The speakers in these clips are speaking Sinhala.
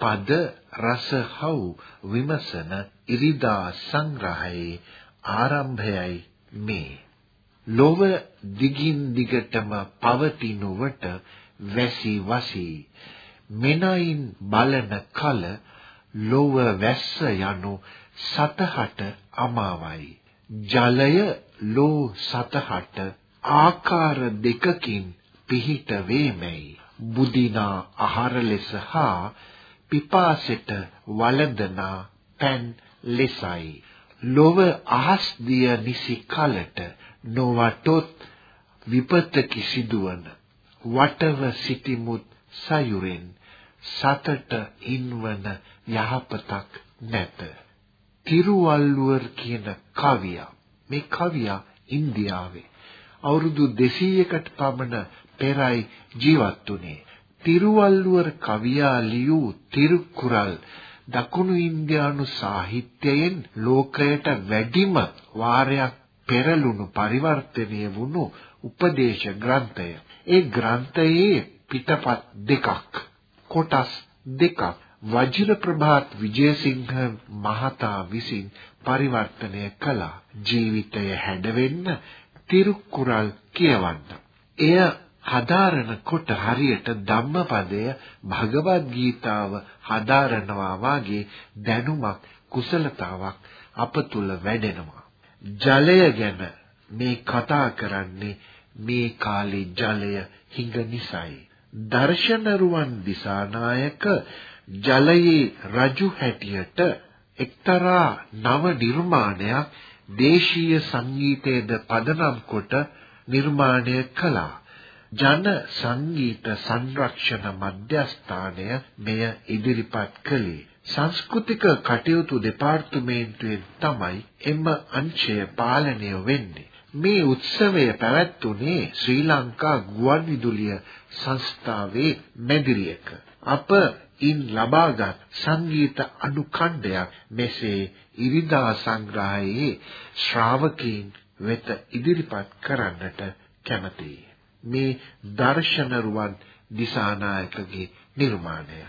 පද රසහව් විමසන ඉරිදා සංග්‍රහයේ ආරම්භයයි මේ. ලොව දිගින් දිගටම පවතිනුවට වැසි වසි. මෙනයින් බලන කල ලොව වැස්ස යනු සතහට අමාවයි. ජලය ලෝ සතහට ආකාර දෙකකින් පිහිට වේමැයි. බුදිනා ආහාර ලෙස හා පිපාසෙට වළඳනා පෑන් ලෙසයි ලොව අහස් දිය නිසි කලට නොවටොත් විපතකි සිදුවන වටව සිටිමුත් සයුරෙන් සතට ඉන්වන යහපතක් නැත තිරුවල්ලුවර් කියන කවියා මේ කවියා ඉන්දියාවේ අවුරුදු 200කට පමණ පෙරයි ජීවත් වුණේ. තිරුවල්ලුවර කවියා ලියූ තිරුකුරල් දකුණු ඉන්දියානු සාහිත්‍යයෙන් ලෝකයට වැඩිම වාරයක් පෙරළුණු පරිවර්තනය වුණු උපදේශ ග්‍රන්ථය. ඒ ග්‍රන්ථයේ පිටපත් දෙකක් කොටස් දෙකක් වජිරප්‍රභාත් විජේසිංහ මහතා විසින් පරිවර්තනය කළා. ජීවිතය හැඩවෙන්න තිරුකුරල් කියවන්න. එය හදාරන කොට හරියට ධම්මපදය භගවත් ගීතාව හදාරනවා වාගේ දැනුමක් කුසලතාවක් අප තුල වැඩෙනවා. ජලය ගැන මේ කතා කරන්නේ මේ කාලේ ජලය හිඟ නිසායි. දර්ශනරුවන් දිසානායක ජලයේ රජු හැටියට එක්තරා නව නිර්මාණයක් දේශීය සංගීතයේද පදනම් කොට නිර්මාණය කළා. ජන සංගීත සංරක්ෂණ මධ්‍යස්ථානය මෙය ඉදිරිපත් කළේ. සංස්කෘතික කටයුතු දෙපාර්තමේන්තුවෙන් තමයි එම අංශය පාලනය වෙන්නේ. මේ උත්සවය පැවැත්වුණේ ශ්‍රී ලංකා ගුවන්විදුලිය සංස්ථාවේ මැදිරියක. අප ඉන් ලබාගත් සංගීත අනුඛණ්ඩයක් මෙසේ ඉරිදා සංග්‍රහයේ ශ්‍රාවකීන් වෙත ඉදිරිපත් කරන්නට කැමැතියි. මේ දර්ශන රුවන් දිසානායකගේ නිර්මාණය.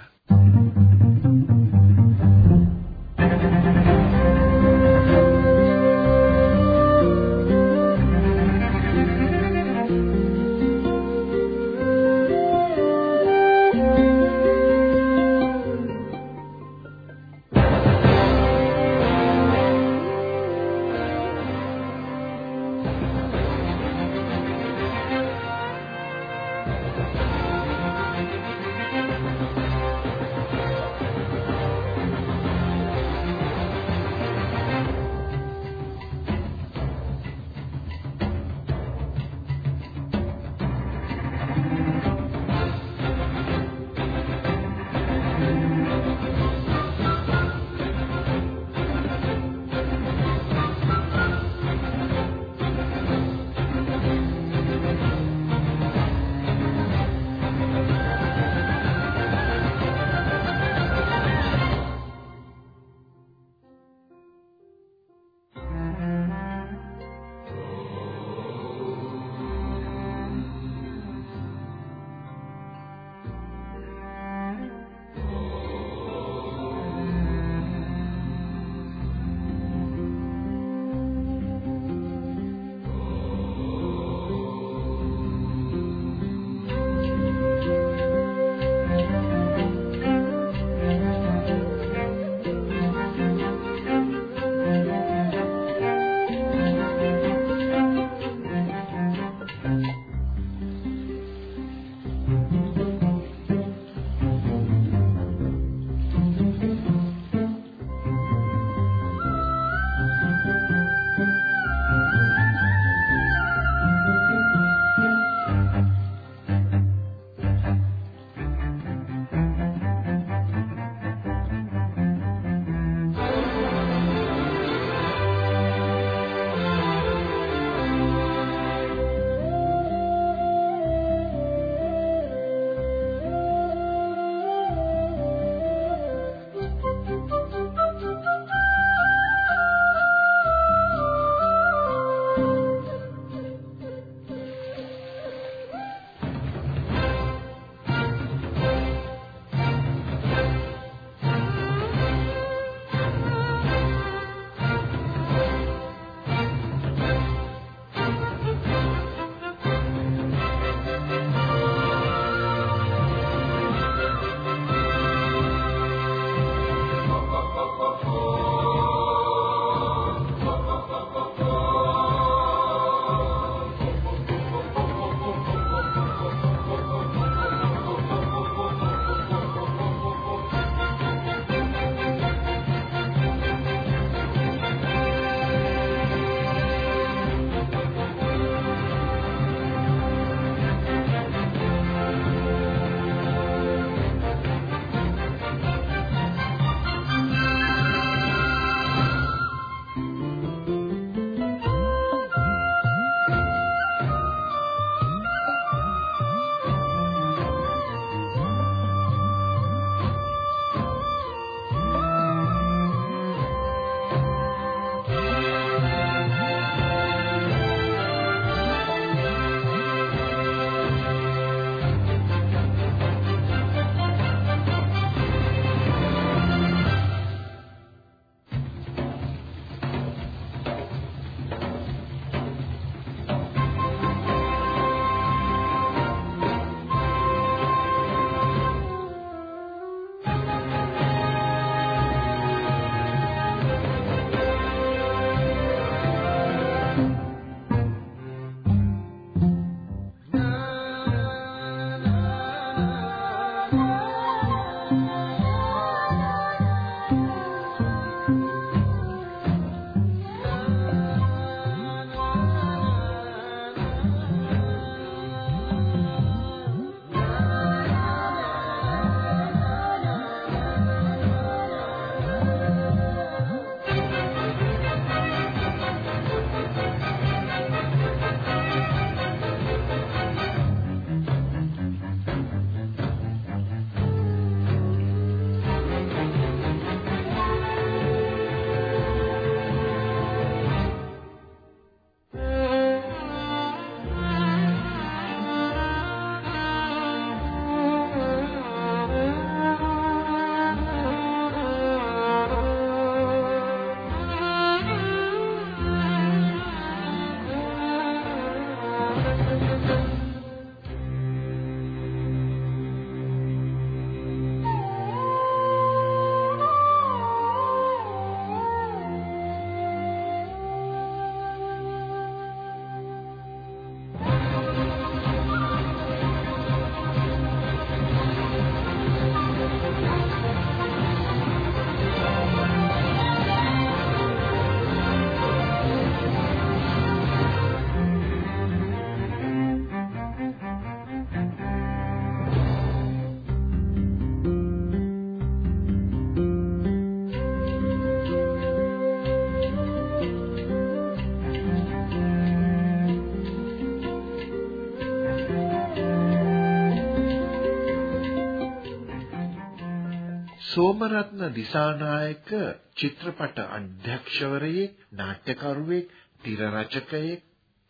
සෝමරත්න දිසානායක චිත්‍රපට අධ්‍යක්ෂවරයෙක් නාට්‍යකරුවෙක් තිර රචකයෙක්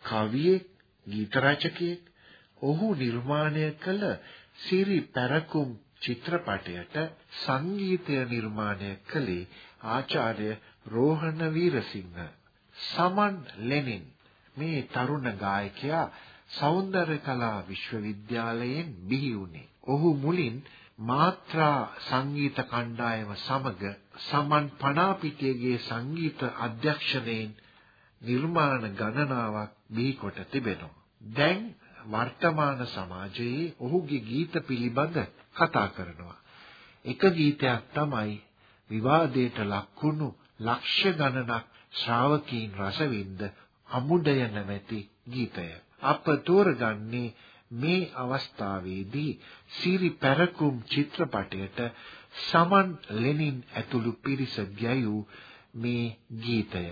කවියෙක් ගීත රචකයෙක් ඔහු නිර්මාණය කළ සිරි පැරකුම් චිත්‍රපටයට සංගීතය නිර්මාණය කළේ ආචාර්ය රෝහණ වීරසිංහ. සමන් ලෙනින්. මේ තරුණ ගායකයා සෞන්දර්ය කලා විශ්වවිද්‍යාලයෙන් බිහි වුණේ. ඔහු මුලින් මාත්‍රා සංගීත කණ්ඩායම සමග සමන් පනාපිටියගේ සංගීත අධ්‍යක්ෂණයෙන් නිර්මාණ ගණනාවක් බිහි කොට තිබෙනවා. දැන් වර්තමාන සමාජයේ ඔහුගේ ගීත පිළිබඳ කතා කරනවා. එක ගීතයක් තමයි විවාදයට ලක්වුණු ලක්ෂ ගණනක් ශ්‍රාවකීන් රසවින්ද අමුඩය නැමැති ගීතය. අප තෝරගන්නේ මේ අවස්ථාවේදී සිරි පැරකුම් චිත්‍රපටයට සමන් ලෙනින් ඇතුළු පිරිස ගැයූ මේ ගීතය.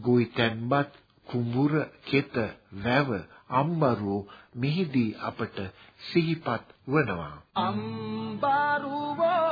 ගොයිතැන්පත් කුඹුර කෙත වැව අම්බරුව මෙහිදී අපට සිහිපත් වනවා අම්බරුවෝ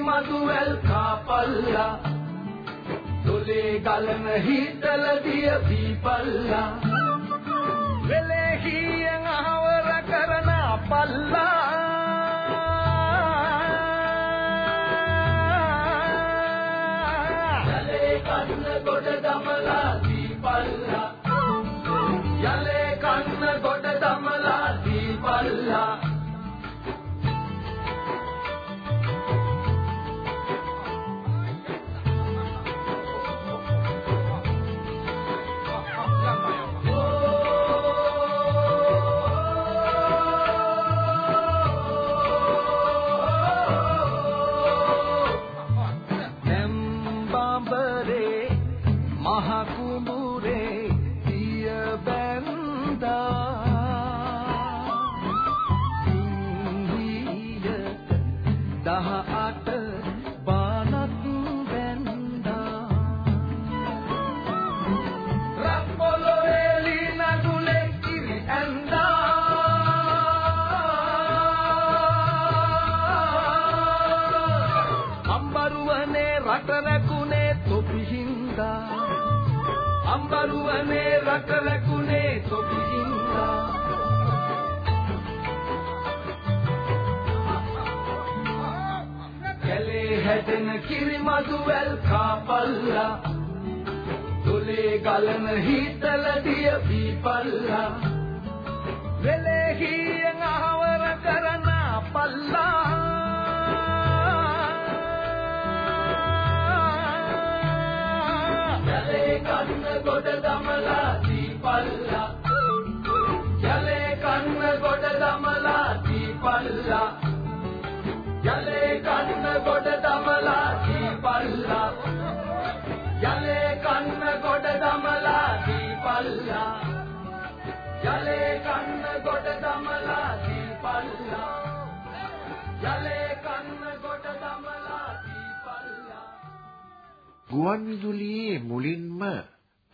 මදුවැල් කාපල්ලා දොලේ ගලන හිතල දිය දීපල්ලා වෙලේ හියන් අහවර කරන පල්ලා කුඹුරේ පිය බැන්දා අම්බරුවනේ රට ලැබුණේ තොපිහින්දා කැලේ හැදෙන කිරිමදු වැල් කාපල්ලා. දුලේ ගලන හීතල දිය පීපල්ලා. වෙලේ හියන් අහවර කරන පල්ලා දීපල්ලා යලේ කන්න ගොඩ දමලා දීපල්ලා. යලේ කන්න ගොඩ දමලා දීපල්ලා. යලේ කන්න ගොඩ දමලා දීපල්ලා. යලේ කන්න ගොඩ දමලා දීපල්ලා. යලේ කන්න ගොඩ දමලා දීපල්ලා. ගුවන් විදුලියේ මුලින්ම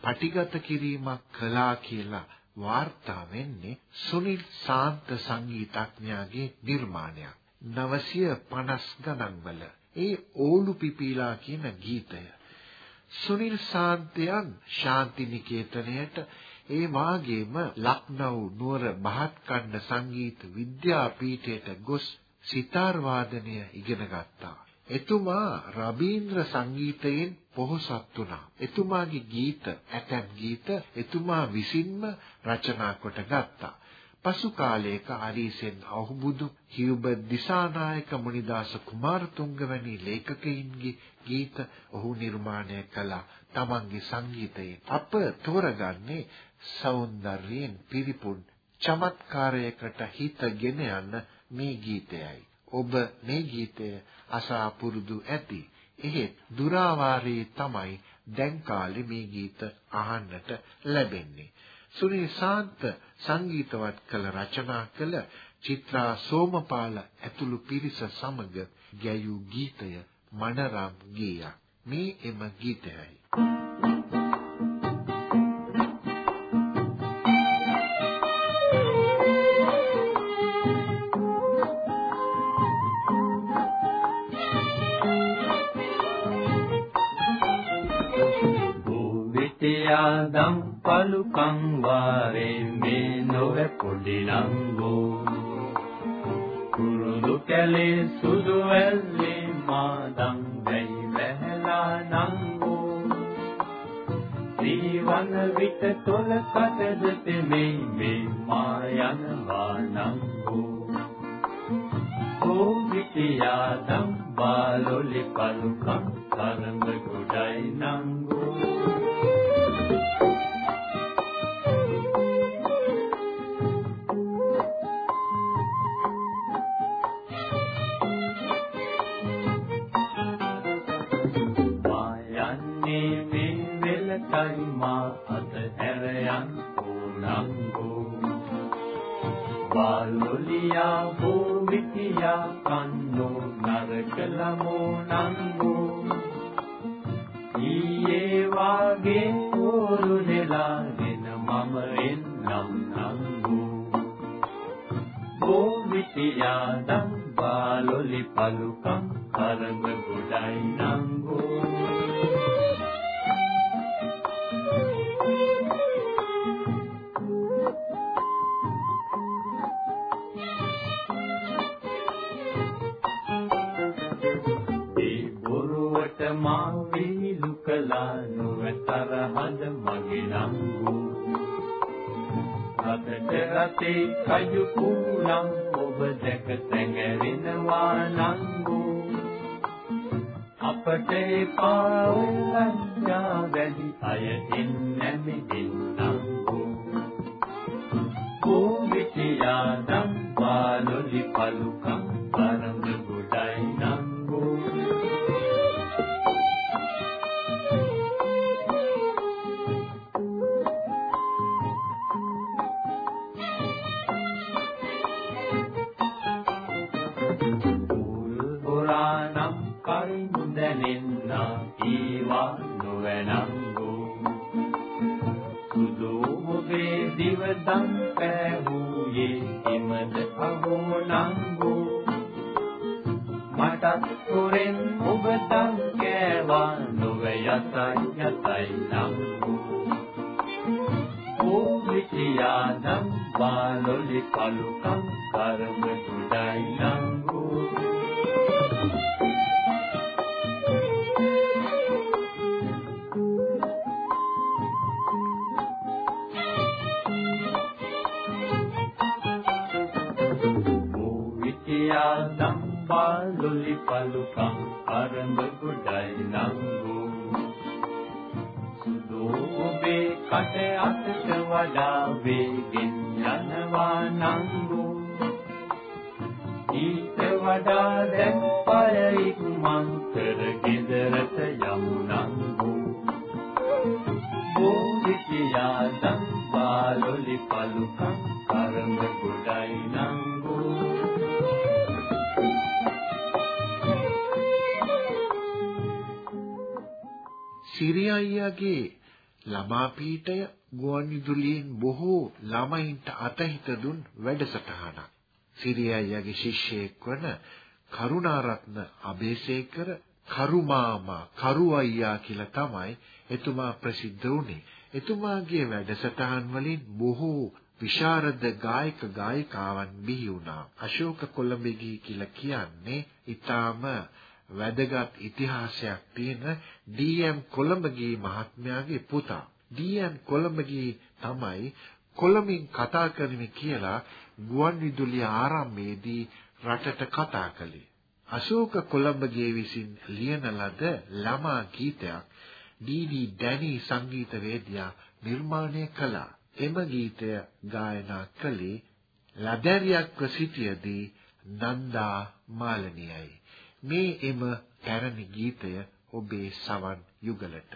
පටිගත කිරීමක් කළා කියලා වාර්තා වෙන්නේ සුනිල් සාන්ත සංගීතඥයාගේ නිර්මාණයක්. 950 ගණන්වල. ඒ ඕලු පිපිලා කියන ගීතය. සුනිල් සාන්තයන් ශාන්ති නිකේතනයට ඒ වාගේම ලක්නව් නුවර බහත්කණ්ඩ සංගීත විද්‍යාපීඨයට ගොස් සිතාර් වාදනය ඉගෙන ගත්තා. එතුමා රබීන්ද්‍ර සංගීතයෙන් පොහොසත් වුණා. එතුමාගේ ගීත, ඇතැම් ගීත එතුමා විසින්ම රචනා කොට ගත්තා. පසු කාලයක ආරීසෙන් අහුබුදු හියුබර් දිසානායක මුනිදාස කුමාරතුංග වැනි ලේඛකයින්ගේ ගීත ඔහු නිර්මාණය කළ තමන්ගේ සංගීතයෙන් අප තෝරගන්නේ సౌందර්යයෙන් පිරිපුන් චමත්කාරයකට හිතගෙන යන මේ ගීතයයි. ඔබ මේ ගීතය අසා පුරුදු ඇති. එහෙත් දුරාවාරයේ තමයි දැන් කාලේ මේ ගීත අහන්නට ලැබෙන්නේ. සුනිල් ශාන්ත සංගීතවත් කළ රචනා කළ චිත්‍රා සෝමපාල ඇතුළු පිරිස සමග ගැයූ ගීතය මනරම් ගීයක්. මේ එම ගීතයයි. දම් පලුකම් වාරේ මේ නොව පොඩි නංගෝ. කුරුදු කැලේ සුදු ඇල්ලේ මාදම් වැයි වැහලා නංගෝ. දීවන විට තොල කටද තෙමේ මේ මා යනවා නංගෝ කෝවිතියා දම් බාලොලි පලුකම් කරඹ ගොඩයි නංගෝ. මා අතහැර යන් ඕනංගෝ බාලොලියා භූමිතියා කන්නෝ නරකලමෝ නංගෝ ඊයේ වාගේ ඕරු නෙලාගෙන මම එන්නම් නංගෝ භූමිතියා දම් බාලොලි පලුකම් කරම ගොඩයි මා වීලු කළා නොවතර හද මගේ නංගු රතට රතේ කයු කුලම් ඔබ දැක තැඟෙනවා නංගු අපට පාවලංජා වැඩි අය ඉන්නැමි දින්නංගු දම් පෑවූයේ එමද අහෝ නංගු. මටත් හොරෙන් ඔබ දම් කෑවා නොව යතයි යතයි නංගු. ඕ විචියා දම් වාලොලි පලුකම් ලොලි පලුකම් අරඹ ගොඩයි නංගු. සුදු ඔබේ කට අතට වඩා වේගෙන් යනවා නංගු. ඊට වඩා දැන් පය ඉක්මන් කර ගෙදරට යමු නංගු. බෝවිතියා දම් බාලොලි පලුකම් අරඹ ගොඩයි සිරි අයියාගේ ළමා පීඨය ගුවන්විදුලියෙන් බොහෝ ළමයින්ට අතහිත දුන් වැඩසටහනක්. සිරි අයියාගේ ශිෂ්‍යයෙක් වන කරුණාරත්න අබේසේකර කරුමාමා කරු අයියා කියලා තමයි එතුමා ප්‍රසිද්ධ වුණේ. එතුමාගේ වැඩසටහන් වලින් බොහෝ විශාරද ගායක ගායිකාවන් බිහි වුණා. අශෝක කොළඹගේ කියලා කියන්නේ ඊටාම වැදගත් ඉතිහාසයක් තියෙන ඩී.එම්. කොළඹගේ මහත්මයාගේ පුතා. ඩී.එම්. කොළඹගේ තමයි කොළඹින් කතා කරමි කියලා ගුවන්විදුලි ආරම්භයේදී රටට කතා කළේ. අශෝක කොළඹගේ විසින් ලියන ලද ළමා ගීතයක් ඩී.ඩී. ඩැනි සංගීතවේදියා නිර්මාණය කළා. එම ගීතය ගායනා කළේ ලදැරියක්ව සිටියදී නන්දා මාලනියයි. මේ එම පැරණි ගීතය ඔබේ සවන් යුගලට.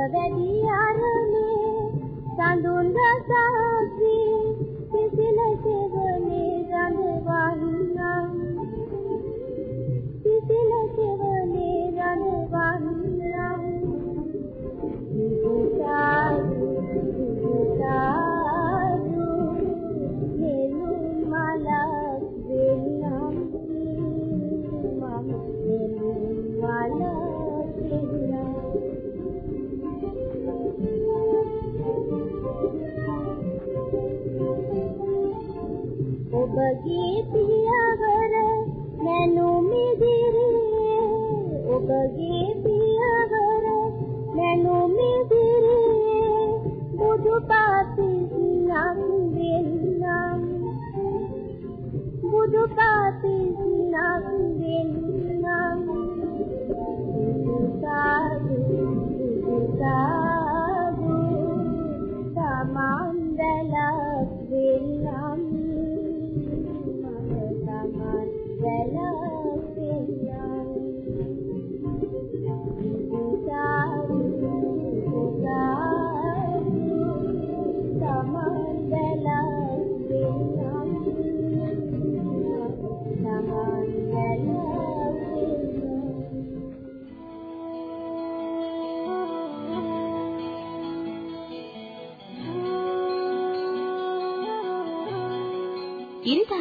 The already